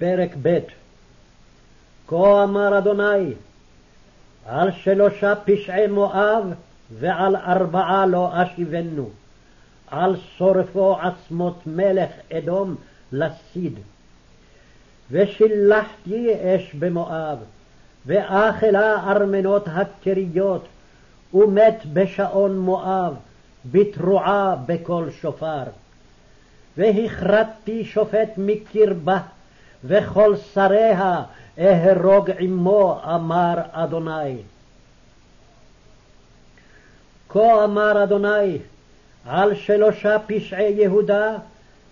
פרק ב' כה אמר אדוני, על שלושה פשעי מואב ועל ארבעה לא אשיבנו, על שורפו עצמות מלך אדום לסיד. ושילחתי אש במואב, ואכלה ארמנות הכריות, ומת בשעון מואב, בתרועה בקול שופר. והכרתתי שופט מקרבה, וכל שריה אהרוג עמו, אמר אדוני. כה אמר אדוני, על שלושה פשעי יהודה,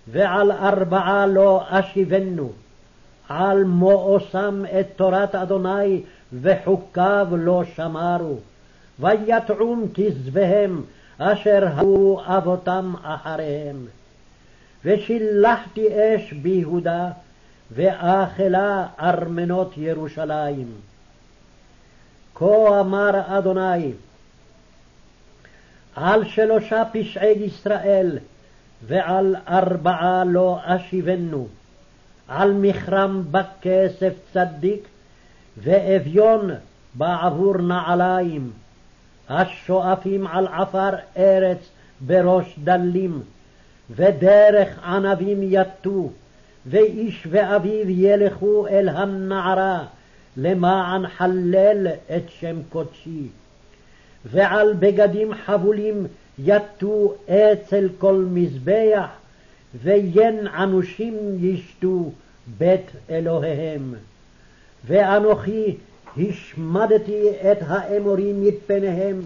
ועל ארבעה לא אשיבנו, על מואסם את תורת אדוני, וחוקיו לא שמרו, ויטעום כזבהם, אשר היו אבותם אחריהם. ושילחתי אש ביהודה, ואכלה ארמנות ירושלים. כה אמר אדוני, על שלושה פשעי ישראל, ועל ארבעה לא אשיבנו, על מכרם בכסף צדיק, ואביון בעבור נעליים, השואפים על עפר ארץ בראש דלים, ודרך ענבים יטו, ואיש ואביו ילכו אל הנערה, למען חלל את שם קודשי. ועל בגדים חבולים יטו אצל כל מזבח, ויין ענושים ישתו בית אלוהיהם. ואנוכי השמדתי את האמורים מפניהם,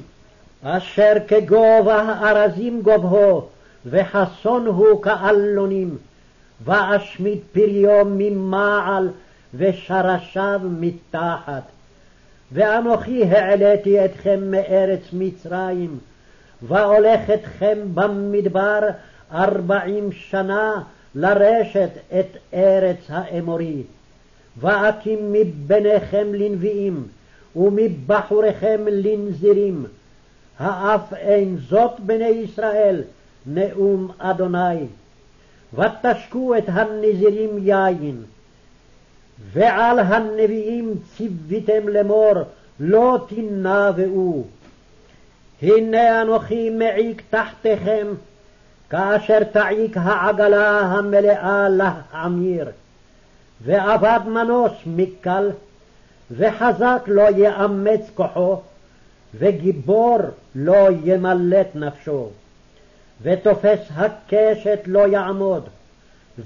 אשר כגובה הארזים גובהו, וחסון הוא כאלונים, ואשמיד פריו ממעל, ושרשיו מתחת. ואנוכי העליתי אתכם מארץ מצרים, ואולך אתכם במדבר ארבעים שנה לרשת את ארץ האמורי. ואקים מבניכם לנביאים, ומבחוריכם לנזירים. האף אין זאת בני ישראל, נאום אדוני. ותשקו את הנזירים יין. ועל הנביאים ציוויתם לאמור, לא תנבאו. הנה אנוכי מעיק תחתיכם, כאשר תעיק העגלה המלאה להעמיר. ואבד מנוס מקל, וחזק לא יאמץ כוחו, וגיבור לא ימלט נפשו. ותופס הקשת לא יעמוד,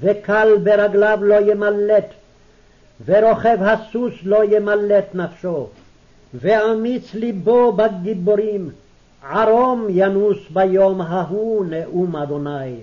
וקל ברגליו לא ימלט, ורוכב הסוס לא ימלט נפשו, ואמיץ ליבו בגיבורים, ערום ינוס ביום ההוא נאום אדוני.